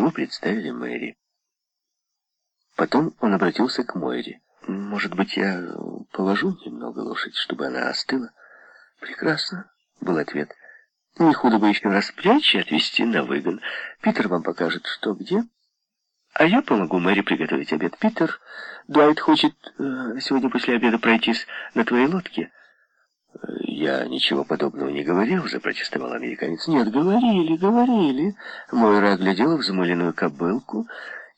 Его представили Мэри. Потом он обратился к Мойре. «Может быть, я положу немного лошадь, чтобы она остыла?» «Прекрасно», — был ответ. «Не худо бы еще распрячь и отвезти на выгон. Питер вам покажет, что где. А я помогу Мэри приготовить обед. Питер, Дуайт хочет э, сегодня после обеда пройтись на твоей лодке». «Я ничего подобного не говорил», — запротестовал американец. «Нет, говорили, говорили». Мойра оглядела взмыленную кобылку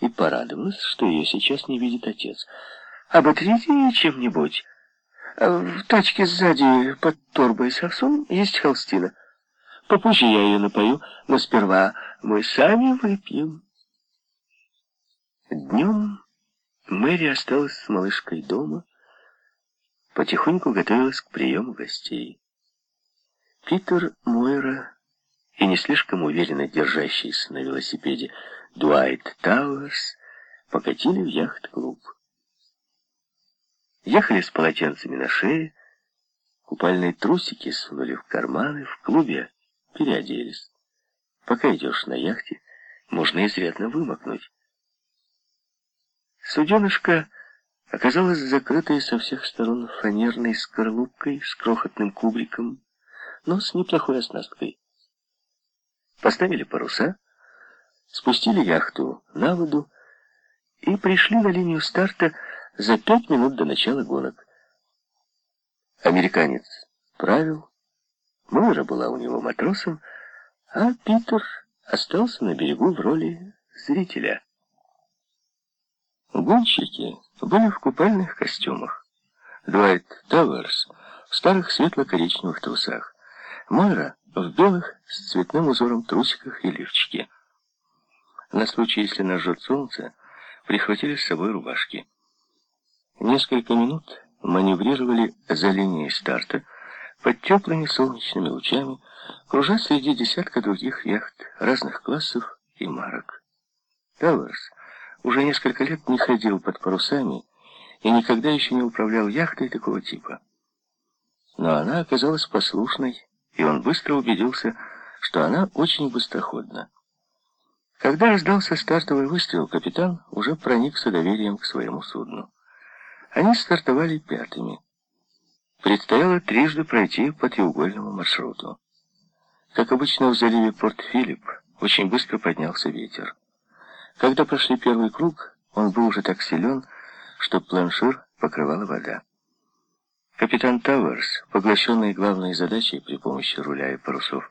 и порадовалась, что ее сейчас не видит отец. «Оботрите ее чем-нибудь. В тачке сзади под торбой с овсом есть холстина. Попозже я ее напою, но сперва мы сами выпьем». Днем Мэри осталась с малышкой дома, потихоньку готовилась к приему гостей. Питер Мойра и не слишком уверенно держащийся на велосипеде Дуайт Тауэрс покатили в яхт-клуб. Ехали с полотенцами на шее, купальные трусики сунули в карманы, в клубе переоделись. Пока идешь на яхте, можно изрядно вымокнуть. Суденышко оказалась закрытой со всех сторон фанерной скорлупкой с крохотным кубриком, но с неплохой оснасткой. Поставили паруса, спустили яхту на воду и пришли на линию старта за пять минут до начала гонок. Американец правил, Мойра была у него матросом, а Питер остался на берегу в роли зрителя. Гонщики были в купальных костюмах. Дуайт Тауэрс в старых светло-коричневых трусах. Мойра в белых с цветным узором трусиках и лифчике. На случай, если нас жжет солнце, прихватили с собой рубашки. Несколько минут маневрировали за линией старта под теплыми солнечными лучами, кружа среди десятка других яхт разных классов и марок. Тауэрс уже несколько лет не ходил под парусами и никогда еще не управлял яхтой такого типа. Но она оказалась послушной, и он быстро убедился, что она очень быстроходна. Когда раздался стартовый выстрел, капитан уже проникся доверием к своему судну. Они стартовали пятыми. Предстояло трижды пройти по треугольному маршруту. Как обычно в заливе Порт-Филипп, очень быстро поднялся ветер. Когда прошли первый круг, он был уже так силен, что планшир покрывала вода. Капитан Тауэрс, поглощенный главной задачей при помощи руля и парусов,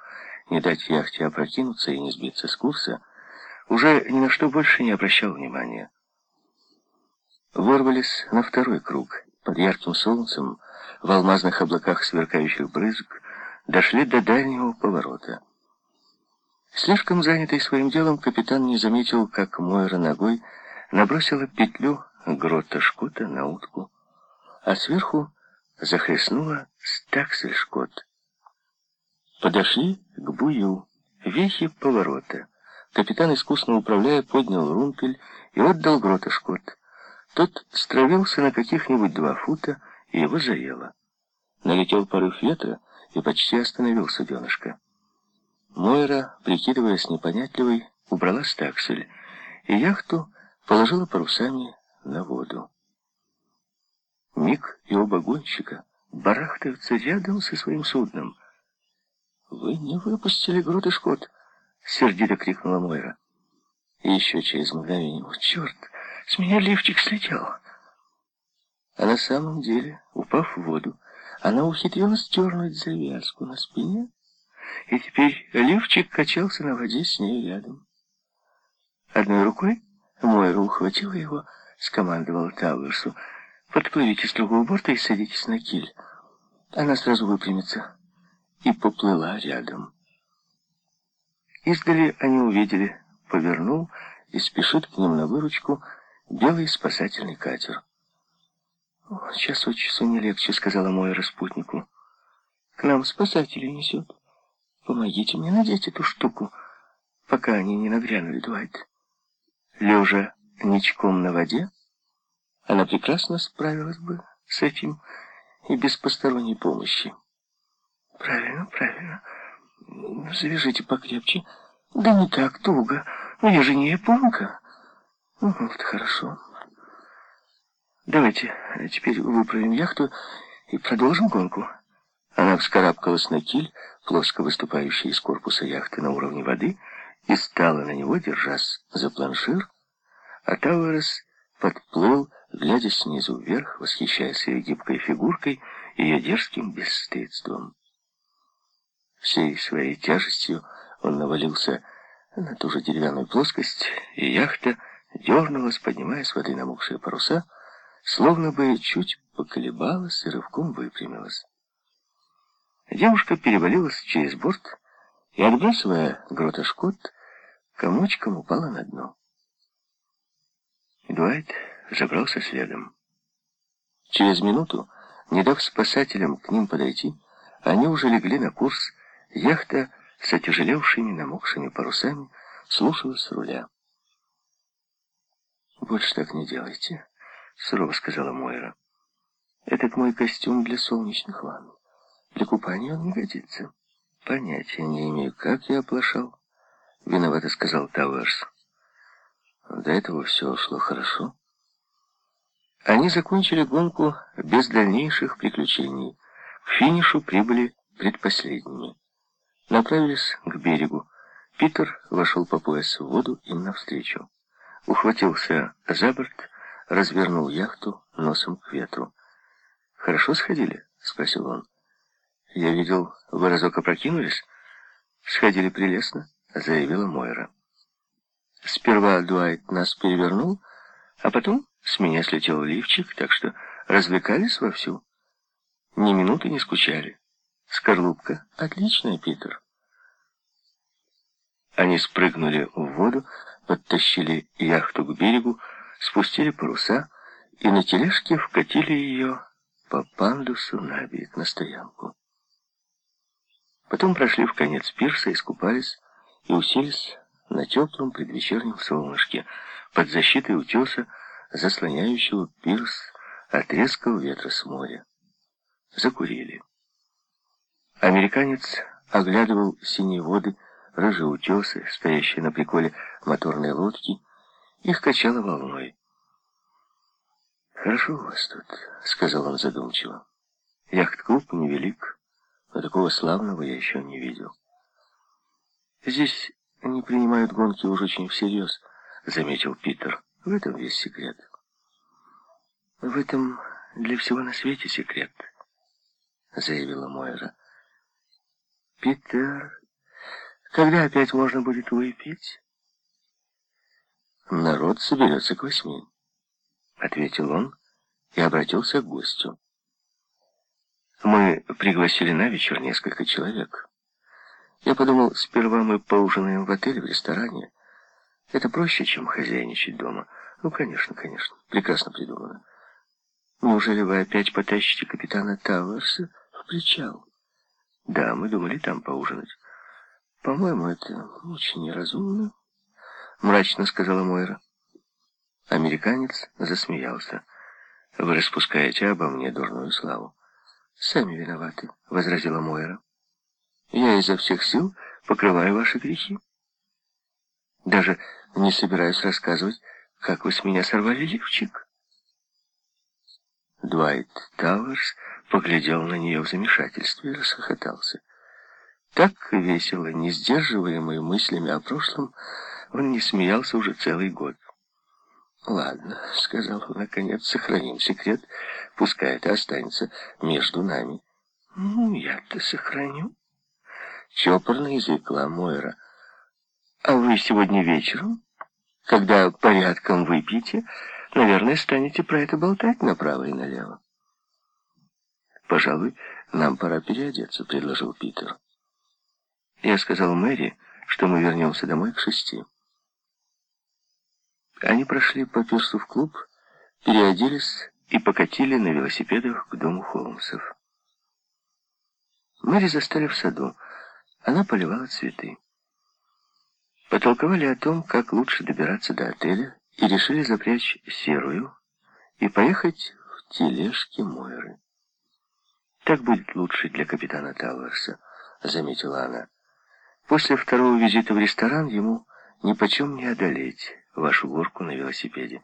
не дать яхте опрокинуться и не сбиться с курса, уже ни на что больше не обращал внимания. Ворвались на второй круг. Под ярким солнцем, в алмазных облаках сверкающих брызг, дошли до дальнего поворота. Слишком занятый своим делом, капитан не заметил, как Мойра ногой набросила петлю грота шкота на утку, а сверху захлестнула стаксель-шкот. Подошли к бую, вехи поворота. Капитан, искусно управляя, поднял румпель и отдал грота шкот. Тот стравился на каких-нибудь два фута, и его заело. Налетел порыв ветра, и почти остановил суденышко. Мойра, прикидываясь непонятливой, убрала стаксель, и яхту положила парусами на воду. Миг и оба гонщика барахтаются рядом со своим судном. «Вы не выпустили груд и шкот!» — сердито крикнула Мойра. И еще через мгновение «О, черт! С меня лифчик слетел!» А на самом деле, упав в воду, она ухитрилась дернуть завязку на спине, и теперь лифчик качался на воде с ней рядом. Одной рукой Мойра ухватила его, скомандовала Тауэрсу. «Подплывите с другого борта и садитесь на киль». Она сразу выпрямится и поплыла рядом. Издали они увидели, повернул и спешит к ним на выручку белый спасательный катер. «Час от часу не легче», — сказала мой распутнику. «К нам спасатели несет». Помогите мне надеть эту штуку, пока они не нагрянули, Дуайт. Лежа ничком на воде, она прекрасно справилась бы с этим и без посторонней помощи. Правильно, правильно. Завяжите покрепче. Да не так туго. Ну, я же не японка. Ну, вот хорошо. Давайте теперь выправим яхту и продолжим гонку. Она вскарабкалась на киль, плоско выступающий из корпуса яхты на уровне воды, и стала на него, держась за планшир, а Тауэрс подплыл, глядя снизу вверх, восхищаясь ее гибкой фигуркой и ее дерзким бесстыдством. Всей своей тяжестью он навалился на ту же деревянную плоскость, и яхта дернулась, поднимая с воды намокшие паруса, словно бы чуть поколебалась и рывком выпрямилась. Девушка перевалилась через борт и, отбрасывая грота шкот, комочком упала на дно. Дуайт забрался следом. Через минуту, не дав спасателям к ним подойти, они уже легли на курс, яхта с отяжелевшими намокшими парусами слушалась руля. «Больше так не делайте», — сурово сказала Мойра. «Этот мой костюм для солнечных ванн. Для купания он не годится. Понятия не имею, как я оплошал. Виновато сказал Тауэрс. До этого все шло хорошо. Они закончили гонку без дальнейших приключений. К финишу прибыли предпоследними. Направились к берегу. Питер вошел по пояс в воду им навстречу. Ухватился за борт, развернул яхту носом к ветру. «Хорошо сходили?» — спросил он. «Я видел, вы разок опрокинулись?» «Сходили прелестно», — заявила Мойра. «Сперва Дуайт нас перевернул, а потом с меня слетел лифчик, так что развлекались вовсю. Ни минуты не скучали. Скорлупка отличная, Питер». Они спрыгнули в воду, подтащили яхту к берегу, спустили паруса и на тележке вкатили ее по пандусу на берег, на стоянку. Потом прошли в конец пирса, искупались и уселись на теплом предвечернем солнышке под защитой утеса, заслоняющего пирс от резкого ветра с моря. Закурили. Американец оглядывал синие воды, рыжие утесы, стоящие на приколе моторной лодки. Их качало волной. «Хорошо у вас тут», — сказал он задумчиво. «Яхт-клуб невелик, но такого славного я еще не видел. Здесь не принимают гонки уж очень всерьез, заметил Питер. В этом весь секрет. В этом для всего на свете секрет, заявила Мойра. Питер, когда опять можно будет выпить? Народ соберется к восьми, ответил он и обратился к гостю. Мы пригласили на вечер несколько человек. Я подумал, сперва мы поужинаем в отеле, в ресторане. Это проще, чем хозяйничать дома. Ну, конечно, конечно. Прекрасно придумано. Неужели вы опять потащите капитана Тауэрса в причал? Да, мы думали там поужинать. По-моему, это очень неразумно, мрачно сказала Мойра. Американец засмеялся. Вы распускаете обо мне дурную славу. «Сами виноваты», — возразила Мойра. «Я изо всех сил покрываю ваши грехи. Даже не собираюсь рассказывать, как вы с меня сорвали лифчик». Дуайт Тауэрс поглядел на нее в замешательстве и расхохотался. Так весело, не сдерживаемый мыслями о прошлом, он не смеялся уже целый год. «Ладно», — сказал он, — «наконец, сохраним секрет, пускай это останется между нами». «Ну, я-то сохраню», — чопорно изрекла Мойра. «А вы сегодня вечером, когда порядком выпьете, наверное, станете про это болтать направо и налево». «Пожалуй, нам пора переодеться», — предложил Питер. Я сказал Мэри, что мы вернемся домой к шести. Они прошли по пирсу в клуб, переоделись и покатили на велосипедах к дому Холмсов. Мэри застали в саду. Она поливала цветы. Потолковали о том, как лучше добираться до отеля, и решили запрячь серую и поехать в тележке Мойры. «Так будет лучше для капитана Тауэрса», — заметила она. После второго визита в ресторан ему ни почем не одолеть вашу горку на велосипеде.